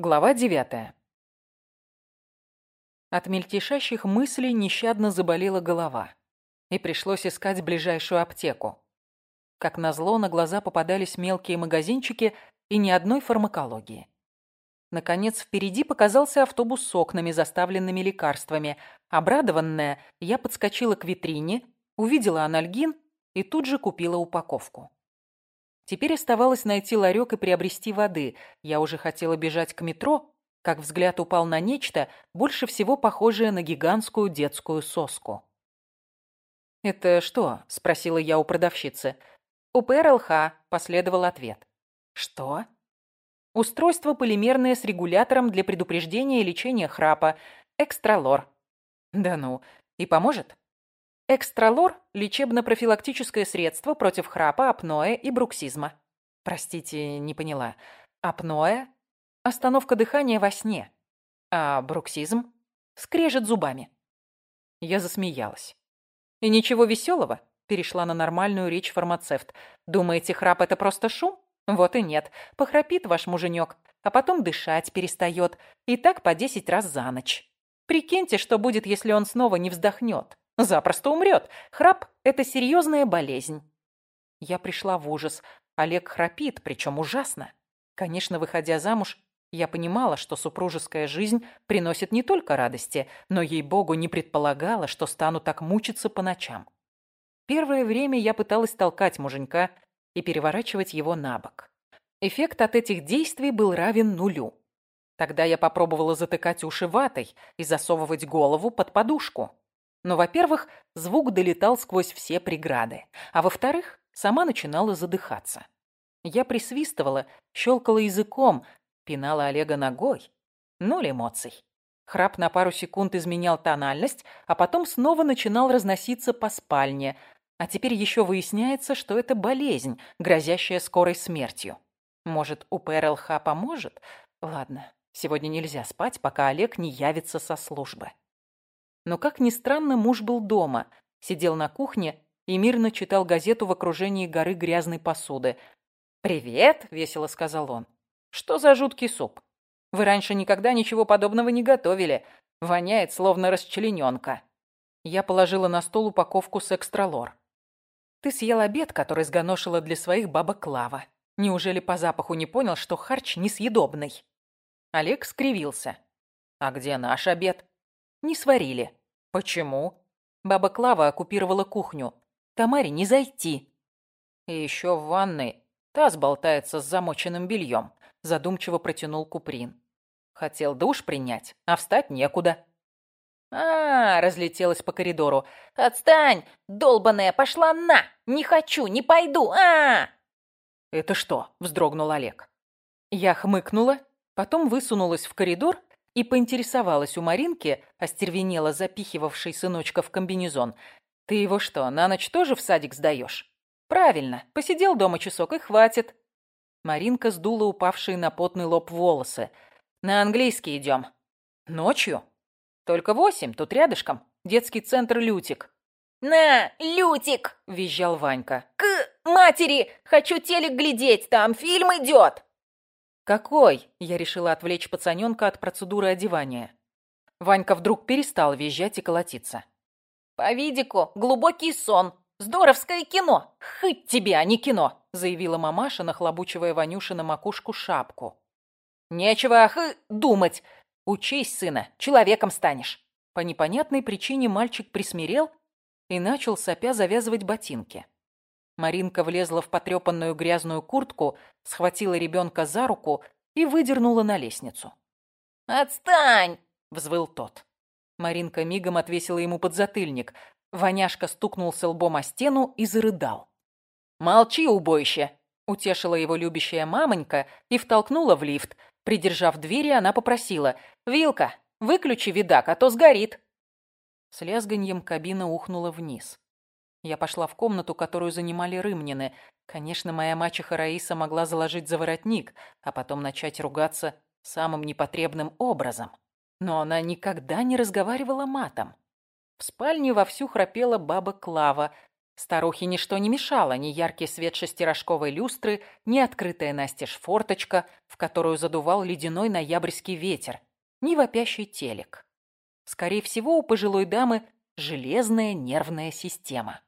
Глава девятая. От мельтешащих мыслей нещадно заболела голова, и пришлось искать ближайшую аптеку. Как назло, на глаза попадались мелкие магазинчики и ни одной фармакологии. Наконец, впереди показался автобус с окнами, заставленными лекарствами. Обрадованная, я подскочила к витрине, увидела анальгин и тут же купила упаковку. Теперь оставалось найти ларек и приобрести воды. Я уже хотела бежать к метро, как взгляд упал на нечто, больше всего похожее на гигантскую детскую соску. «Это что?» – спросила я у продавщицы. «У ПРЛХ», – последовал ответ. «Что?» «Устройство полимерное с регулятором для предупреждения и лечения храпа. Экстралор». «Да ну, и поможет?» Экстралор – лечебно-профилактическое средство против храпа, апноэ и бруксизма. Простите, не поняла. Апноэ – остановка дыхания во сне. А бруксизм – скрежет зубами. Я засмеялась. И ничего веселого, перешла на нормальную речь фармацевт. Думаете, храп – это просто шум? Вот и нет. Похрапит ваш муженек, а потом дышать перестает. И так по десять раз за ночь. Прикиньте, что будет, если он снова не вздохнет. Запросто умрет. Храп – это серьезная болезнь. Я пришла в ужас. Олег храпит, причем ужасно. Конечно, выходя замуж, я понимала, что супружеская жизнь приносит не только радости, но, ей-богу, не предполагала, что стану так мучиться по ночам. Первое время я пыталась толкать муженька и переворачивать его на бок. Эффект от этих действий был равен нулю. Тогда я попробовала затыкать уши ватой и засовывать голову под подушку. Но, во-первых, звук долетал сквозь все преграды, а во-вторых, сама начинала задыхаться. Я присвистывала, щелкала языком, пинала Олега ногой. Ноль эмоций. Храп на пару секунд изменял тональность, а потом снова начинал разноситься по спальне. А теперь еще выясняется, что это болезнь, грозящая скорой смертью. Может, у ПРЛХ поможет? Ладно, сегодня нельзя спать, пока Олег не явится со службы. Но, как ни странно, муж был дома, сидел на кухне и мирно читал газету в окружении горы грязной посуды. «Привет!» — весело сказал он. «Что за жуткий суп? Вы раньше никогда ничего подобного не готовили. Воняет, словно расчлененка». Я положила на стол упаковку с экстралор. «Ты съел обед, который сгоношила для своих баба Клава. Неужели по запаху не понял, что харч несъедобный?» Олег скривился. «А где наш обед?» «Не сварили. Почему? Баба Клава оккупировала кухню. Тамаре не зайти. И еще в ванной таз болтается с замоченным бельем. Задумчиво протянул Куприн. Хотел душ принять, а встать некуда. А, разлетелась по коридору. Отстань, долбаная, пошла на! Не хочу, не пойду. А! Это что? вздрогнул Олег. Я хмыкнула, потом высунулась в коридор и поинтересовалась у Маринки, остервенела запихивавшей сыночка в комбинезон. «Ты его что, на ночь тоже в садик сдаешь?» «Правильно, посидел дома часок и хватит». Маринка сдула упавшие на потный лоб волосы. «На английский идем». «Ночью?» «Только восемь, тут рядышком. Детский центр «Лютик». «На, Лютик!» – визжал Ванька. «К матери! Хочу телек глядеть, там фильм идет!» «Какой?» – я решила отвлечь пацаненка от процедуры одевания. Ванька вдруг перестал визжать и колотиться. «По видику, глубокий сон. Здоровское кино. Хоть тебе, а не кино!» – заявила мамаша, нахлобучивая Ванюше на макушку шапку. «Нечего, ах, думать. Учись, сына, человеком станешь». По непонятной причине мальчик присмирел и начал сопя завязывать ботинки. Маринка влезла в потрепанную грязную куртку, схватила ребенка за руку и выдернула на лестницу. «Отстань!» — взвыл тот. Маринка мигом отвесила ему подзатыльник. Ваняшка стукнулся лбом о стену и зарыдал. «Молчи, убойще!» — утешила его любящая мамонька и втолкнула в лифт. Придержав двери, она попросила. «Вилка, выключи видак, а то сгорит!» С лязганьем кабина ухнула вниз. Я пошла в комнату, которую занимали рымнины. Конечно, моя мачеха Раиса могла заложить за воротник, а потом начать ругаться самым непотребным образом. Но она никогда не разговаривала матом. В спальне вовсю храпела баба Клава. Старухе ничто не мешало, ни яркий свет шестирожковой люстры, ни открытая настежь форточка, в которую задувал ледяной ноябрьский ветер, ни вопящий телек. Скорее всего, у пожилой дамы железная нервная система.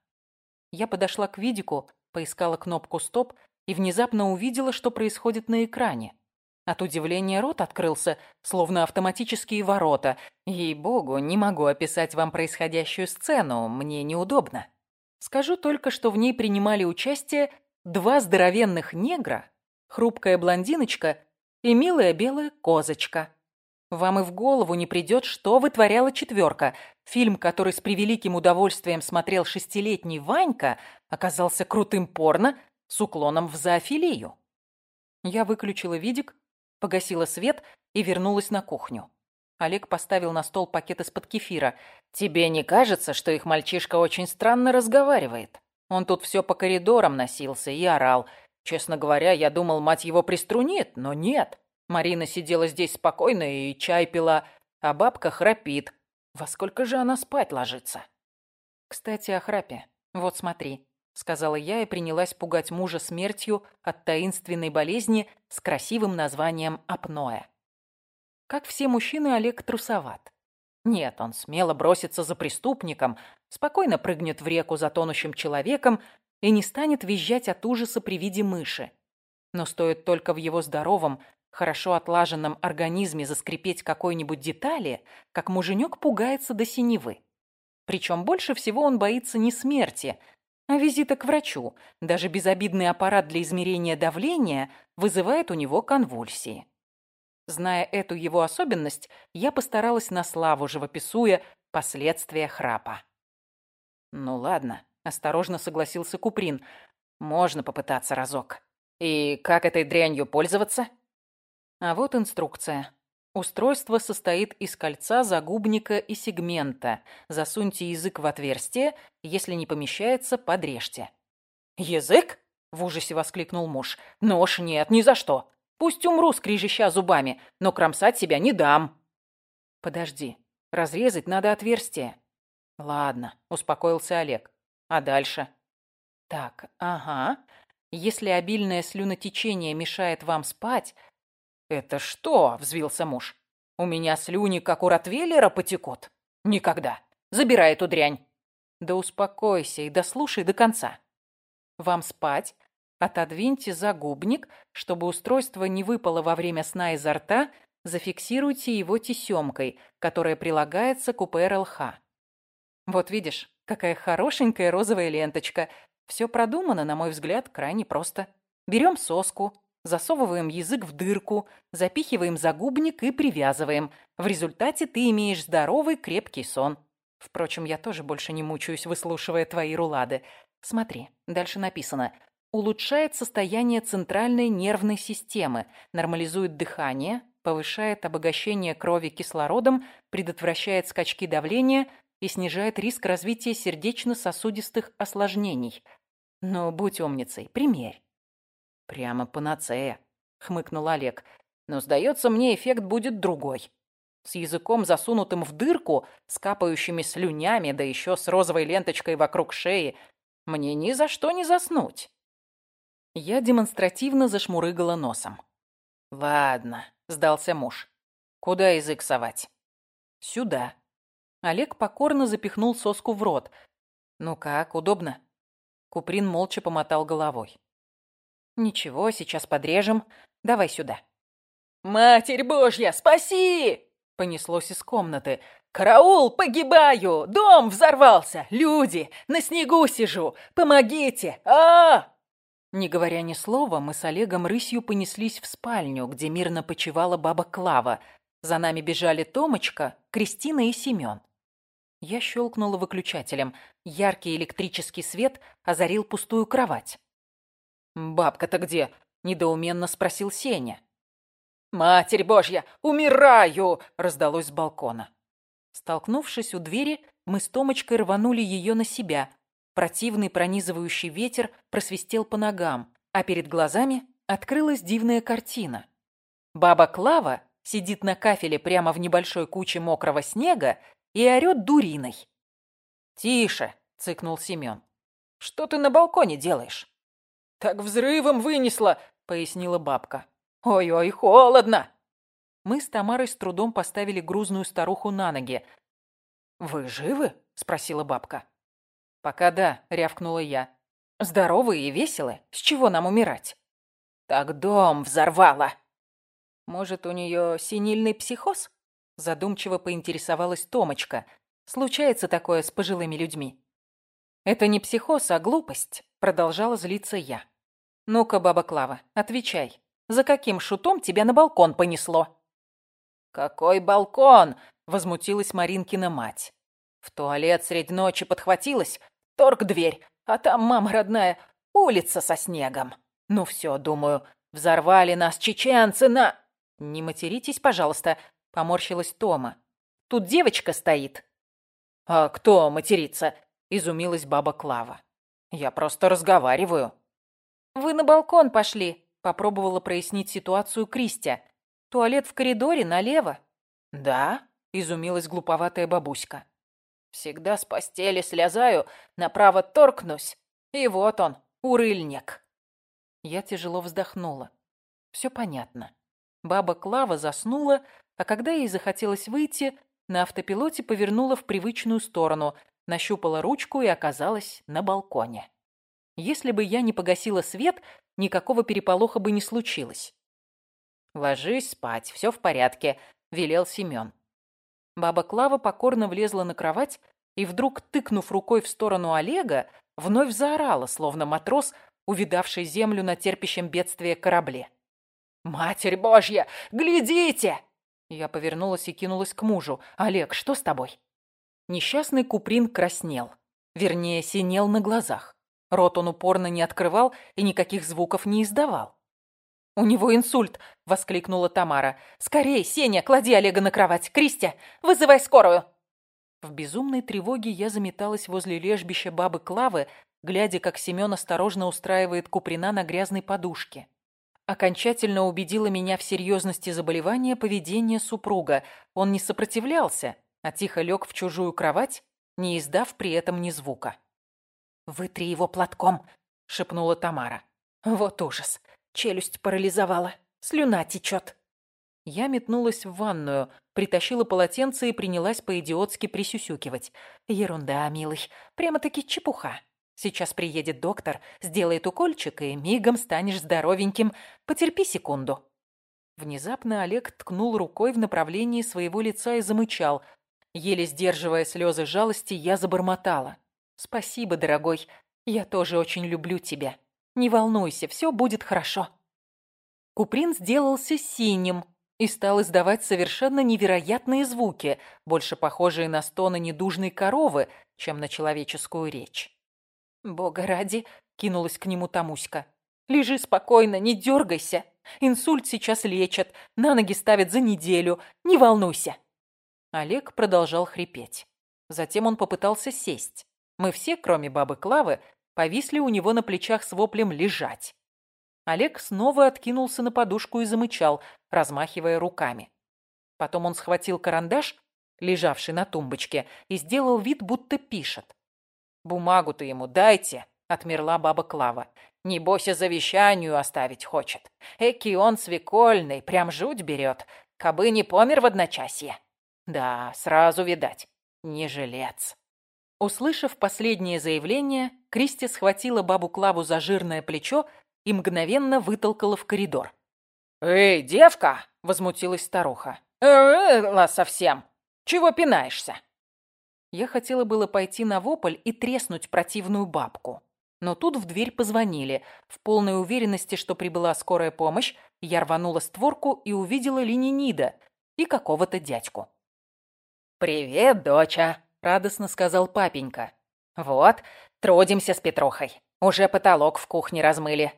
Я подошла к видику, поискала кнопку «Стоп» и внезапно увидела, что происходит на экране. От удивления рот открылся, словно автоматические ворота. Ей-богу, не могу описать вам происходящую сцену, мне неудобно. Скажу только, что в ней принимали участие два здоровенных негра, хрупкая блондиночка и милая белая козочка. Вам и в голову не придет, что вытворяла четверка. Фильм, который с превеликим удовольствием смотрел шестилетний Ванька, оказался крутым порно с уклоном в зоофилию. Я выключила видик, погасила свет и вернулась на кухню. Олег поставил на стол пакет из-под кефира. «Тебе не кажется, что их мальчишка очень странно разговаривает? Он тут все по коридорам носился и орал. Честно говоря, я думал, мать его приструнит, но нет. Марина сидела здесь спокойно и чай пила, а бабка храпит. Во сколько же она спать ложится?» «Кстати, о храпе. Вот смотри», — сказала я и принялась пугать мужа смертью от таинственной болезни с красивым названием апноэ. Как все мужчины, Олег трусоват. Нет, он смело бросится за преступником, спокойно прыгнет в реку за тонущим человеком и не станет визжать от ужаса при виде мыши. Но стоит только в его здоровом, хорошо отлаженном организме заскрипеть какой-нибудь детали, как муженек пугается до синевы. Причем больше всего он боится не смерти, а визита к врачу. Даже безобидный аппарат для измерения давления вызывает у него конвульсии. Зная эту его особенность, я постаралась на славу, живописуя последствия храпа. «Ну ладно», — осторожно согласился Куприн. «Можно попытаться разок. И как этой дрянью пользоваться?» А вот инструкция. Устройство состоит из кольца, загубника и сегмента. Засуньте язык в отверстие, если не помещается, подрежьте. «Язык?» — в ужасе воскликнул муж. «Нож нет, ни за что. Пусть умру, скрижища зубами, но кромсать себя не дам. Подожди, разрезать надо отверстие. Ладно, успокоился Олег. А дальше? Так, ага. Если обильное слюнотечение мешает вам спать... Это что? Взвился муж. У меня слюни, как у Ротвейлера, потекут. Никогда. Забирай эту дрянь. Да успокойся и дослушай до конца. Вам спать, Отодвиньте загубник, чтобы устройство не выпало во время сна изо рта, зафиксируйте его тесемкой, которая прилагается к УПРЛХ. Вот видишь, какая хорошенькая розовая ленточка. Все продумано, на мой взгляд, крайне просто. Берем соску, засовываем язык в дырку, запихиваем загубник и привязываем. В результате ты имеешь здоровый крепкий сон. Впрочем, я тоже больше не мучаюсь, выслушивая твои рулады. Смотри, дальше написано – улучшает состояние центральной нервной системы, нормализует дыхание, повышает обогащение крови кислородом, предотвращает скачки давления и снижает риск развития сердечно-сосудистых осложнений. Но будь умницей, примерь. Прямо панацея, хмыкнул Олег. Но, сдается мне, эффект будет другой. С языком, засунутым в дырку, с капающими слюнями, да еще с розовой ленточкой вокруг шеи, мне ни за что не заснуть. Я демонстративно зашмурыгала носом. «Ладно», — сдался муж. «Куда язык совать?» «Сюда». Олег покорно запихнул соску в рот. «Ну как, удобно?» Куприн молча помотал головой. «Ничего, сейчас подрежем. Давай сюда». «Матерь Божья, спаси!» Понеслось из комнаты. «Караул, погибаю! Дом взорвался! Люди! На снегу сижу! Помогите! а, -а, -а не говоря ни слова, мы с Олегом рысью понеслись в спальню, где мирно почивала баба Клава. За нами бежали Томочка, Кристина и Семен. Я щелкнула выключателем. Яркий электрический свет озарил пустую кровать. «Бабка-то где?» – недоуменно спросил Сеня. «Матерь Божья, умираю!» – раздалось с балкона. Столкнувшись у двери, мы с Томочкой рванули ее на себя, Противный пронизывающий ветер просвистел по ногам, а перед глазами открылась дивная картина. Баба Клава сидит на кафеле прямо в небольшой куче мокрого снега и орёт дуриной. «Тише!» — цыкнул Семён. Что ты на балконе делаешь?» «Так взрывом вынесло», — пояснила бабка. «Ой-ой, холодно!» Мы с Тамарой с трудом поставили грузную старуху на ноги. «Вы живы?» — спросила бабка. «Пока да», — рявкнула я. «Здоровые и веселы? С чего нам умирать?» «Так дом взорвало!» «Может, у нее синильный психоз?» Задумчиво поинтересовалась Томочка. «Случается такое с пожилыми людьми». «Это не психоз, а глупость», — продолжала злиться я. «Ну-ка, баба Клава, отвечай. За каким шутом тебя на балкон понесло?» «Какой балкон?» — возмутилась Маринкина мать. В туалет средь ночи подхватилась, торг дверь, а там, мама родная, улица со снегом. Ну все, думаю, взорвали нас чеченцы на... «Не материтесь, пожалуйста», — поморщилась Тома. «Тут девочка стоит». «А кто матерится?» — изумилась баба Клава. «Я просто разговариваю». «Вы на балкон пошли», — попробовала прояснить ситуацию Кристия. «Туалет в коридоре налево». «Да?» — изумилась глуповатая бабуська. «Всегда с постели слезаю, направо торкнусь, и вот он, урыльник». Я тяжело вздохнула. Все понятно. Баба Клава заснула, а когда ей захотелось выйти, на автопилоте повернула в привычную сторону, нащупала ручку и оказалась на балконе. Если бы я не погасила свет, никакого переполоха бы не случилось. «Ложись спать, все в порядке», — велел Семен. Баба Клава покорно влезла на кровать и вдруг, тыкнув рукой в сторону Олега, вновь заорала, словно матрос, увидавший землю на терпящем бедствие корабле. «Матерь Божья, глядите!» Я повернулась и кинулась к мужу. «Олег, что с тобой?» Несчастный Куприн краснел. Вернее, синел на глазах. Рот он упорно не открывал и никаких звуков не издавал. «У него инсульт!» — воскликнула Тамара. «Скорей, Сеня, клади Олега на кровать! Кристия, вызывай скорую!» В безумной тревоге я заметалась возле лежбища бабы Клавы, глядя, как Семен осторожно устраивает Куприна на грязной подушке. Окончательно убедило меня в серьезности заболевания поведение супруга. Он не сопротивлялся, а тихо лег в чужую кровать, не издав при этом ни звука. «Вытри его платком», — шепнула Тамара. «Вот ужас! Челюсть парализовала, слюна течет». Я метнулась в ванную, притащила полотенце и принялась по-идиотски присюсюкивать. «Ерунда, милый, прямо-таки чепуха. Сейчас приедет доктор, сделает укольчик, и мигом станешь здоровеньким. Потерпи секунду». Внезапно Олег ткнул рукой в направлении своего лица и замычал. Еле сдерживая слезы жалости, я забормотала. «Спасибо, дорогой. Я тоже очень люблю тебя. Не волнуйся, все будет хорошо». Куприн сделался синим и стал издавать совершенно невероятные звуки, больше похожие на стоны недужной коровы, чем на человеческую речь. «Бога ради!» — кинулась к нему Тамуська. «Лежи спокойно, не дергайся. Инсульт сейчас лечат, на ноги ставят за неделю. Не волнуйся!» Олег продолжал хрипеть. Затем он попытался сесть. Мы все, кроме бабы Клавы, повисли у него на плечах с воплем «лежать». Олег снова откинулся на подушку и замычал, размахивая руками. Потом он схватил карандаш, лежавший на тумбочке, и сделал вид, будто пишет. «Бумагу-то ему дайте», — отмерла баба Клава. «Небось, и завещанию оставить хочет. Эки он свекольный, прям жуть берет, кабы не помер в одночасье. Да, сразу видать, не жилец». Услышав последнее заявление, Кристи схватила бабу Клаву за жирное плечо и мгновенно вытолкала в коридор. «Эй, девка!» — возмутилась старуха. «Э-э-ла совсем! Чего пинаешься?» Я хотела было пойти на вопль и треснуть противную бабку. Но тут в дверь позвонили. В полной уверенности, что прибыла скорая помощь, я рванула створку и увидела Ленинида и какого-то дядьку. «Привет, доча!» — радостно сказал папенька. «Вот, трудимся с Петрухой. Уже потолок в кухне размыли.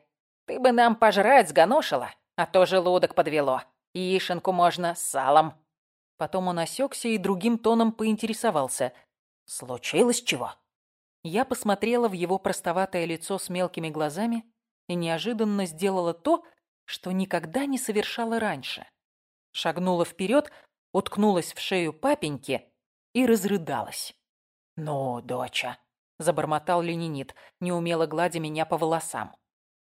Ты бы нам пожрать сгоношила, а то желудок подвело. Яишенку можно с салом». Потом он осекся и другим тоном поинтересовался. «Случилось чего?» Я посмотрела в его простоватое лицо с мелкими глазами и неожиданно сделала то, что никогда не совершала раньше. Шагнула вперед, уткнулась в шею папеньки и разрыдалась. «Ну, доча», — забормотал ленинит, неумело гладя меня по волосам.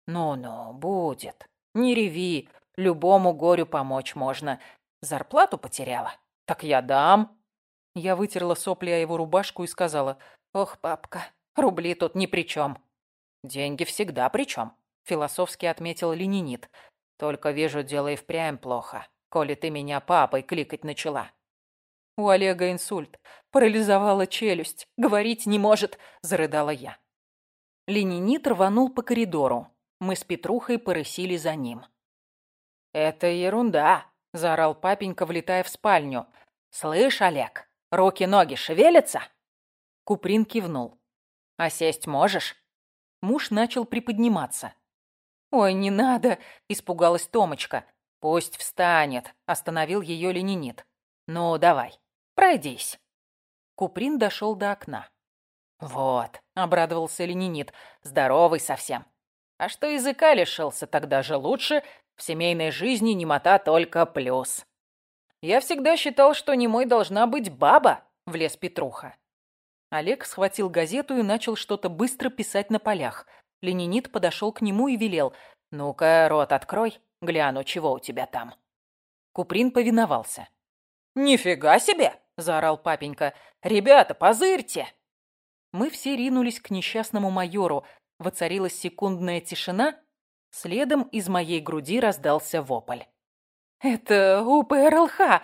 «Ну-ну, будет. Не реви, любому горю помочь можно. Зарплату потеряла? Так я дам». Я вытерла сопли о его рубашку и сказала, «Ох, папка, рубли тут ни при чем». «Деньги всегда при чем», — философски отметил ленинит. «Только вижу, дело и впрямь плохо, коли ты меня папой кликать начала». У Олега инсульт. Парализовала челюсть. Говорить не может, зарыдала я. Ленинит рванул по коридору. Мы с Петрухой порысили за ним. «Это ерунда», — заорал папенька, влетая в спальню. «Слышь, Олег, руки-ноги шевелятся?» Куприн кивнул. «А сесть можешь?» Муж начал приподниматься. «Ой, не надо!» – испугалась Томочка. «Пусть встанет», – остановил ее ленинит. «Ну, давай, Пройдись». Куприн дошел до окна. «Вот», — обрадовался ленинит, — «здоровый совсем. А что языка лишился, тогда же лучше. В семейной жизни немота только плюс». «Я всегда считал, что немой должна быть баба», — влез Петруха. Олег схватил газету и начал что-то быстро писать на полях. Ленинит подошел к нему и велел. «Ну-ка, рот открой, гляну, чего у тебя там». Куприн повиновался. «Нифига себе!» Заорал папенька. «Ребята, позырьте!» Мы все ринулись к несчастному майору. Воцарилась секундная тишина. Следом из моей груди раздался вопль. «Это УПРЛХ!»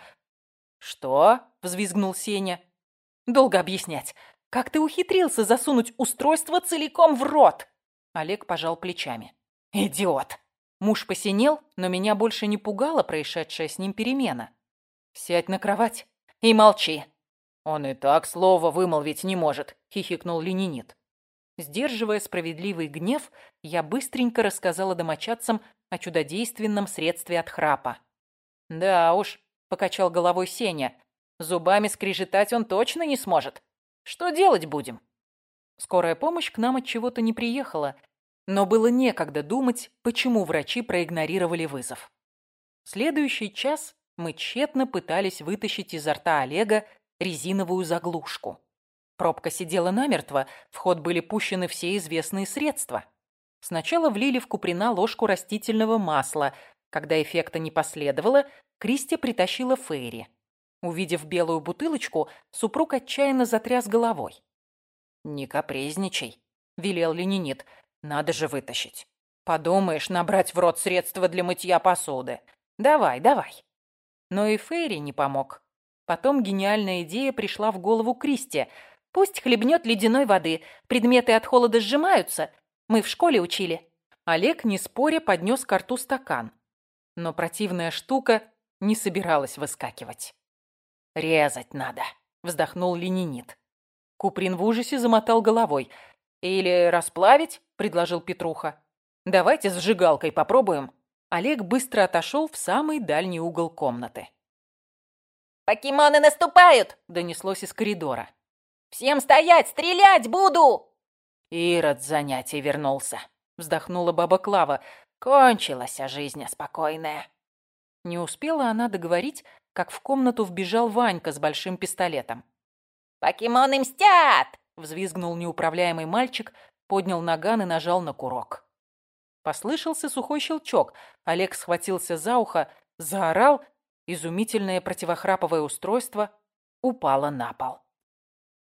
«Что?» — взвизгнул Сеня. «Долго объяснять. Как ты ухитрился засунуть устройство целиком в рот?» Олег пожал плечами. «Идиот!» Муж посинел, но меня больше не пугала происшедшая с ним перемена. «Сядь на кровать и молчи. Он и так слова вымолвить не может, хихикнул ленинит. Сдерживая справедливый гнев, я быстренько рассказала домочадцам о чудодейственном средстве от храпа. «Да уж», — покачал головой Сеня, — «зубами скрежетать он точно не сможет. Что делать будем?» Скорая помощь к нам от чего-то не приехала, но было некогда думать, почему врачи проигнорировали вызов. Следующий час мы тщетно пытались вытащить изо рта Олега резиновую заглушку. Пробка сидела намертво, в ход были пущены все известные средства. Сначала влили в Куприна ложку растительного масла. Когда эффекта не последовало, Кристи притащила Фейри. Увидев белую бутылочку, супруг отчаянно затряс головой. «Не капризничай», — велел ленинит. «Надо же вытащить. Подумаешь, набрать в рот средства для мытья посуды. Давай, давай». Но и Фейри не помог. Потом гениальная идея пришла в голову Кристи. «Пусть хлебнет ледяной воды. Предметы от холода сжимаются. Мы в школе учили». Олег, не споря, поднес к рту стакан. Но противная штука не собиралась выскакивать. «Резать надо», — вздохнул ленинит. Куприн в ужасе замотал головой. «Или расплавить?» — предложил Петруха. «Давайте с сжигалкой попробуем». Олег быстро отошел в самый дальний угол комнаты. «Покемоны наступают!» — донеслось из коридора. «Всем стоять! Стрелять буду!» Ирод с занятий вернулся. Вздохнула баба Клава. Кончилась а жизнь спокойная. Не успела она договорить, как в комнату вбежал Ванька с большим пистолетом. «Покемоны мстят!» — взвизгнул неуправляемый мальчик, поднял наган и нажал на курок. Послышался сухой щелчок. Олег схватился за ухо, заорал. Изумительное противохраповое устройство упало на пол.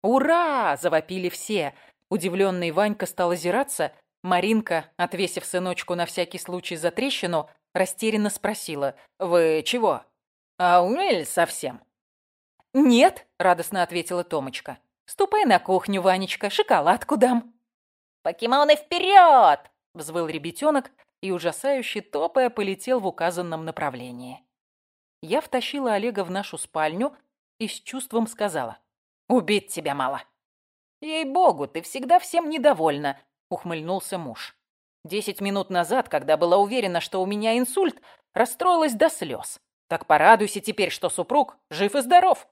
«Ура!» – завопили все. Удивленный Ванька стал озираться. Маринка, отвесив сыночку на всякий случай за трещину, растерянно спросила. «Вы чего? А умели совсем?» «Нет», — радостно ответила Томочка. «Ступай на кухню, Ванечка, шоколадку дам». «Покемоны вперед!» Взвыл ребятенок и, ужасающе топая, полетел в указанном направлении. Я втащила Олега в нашу спальню и с чувством сказала. «Убить тебя мало». «Ей-богу, ты всегда всем недовольна», — ухмыльнулся муж. «Десять минут назад, когда была уверена, что у меня инсульт, расстроилась до слез. Так порадуйся теперь, что супруг жив и здоров».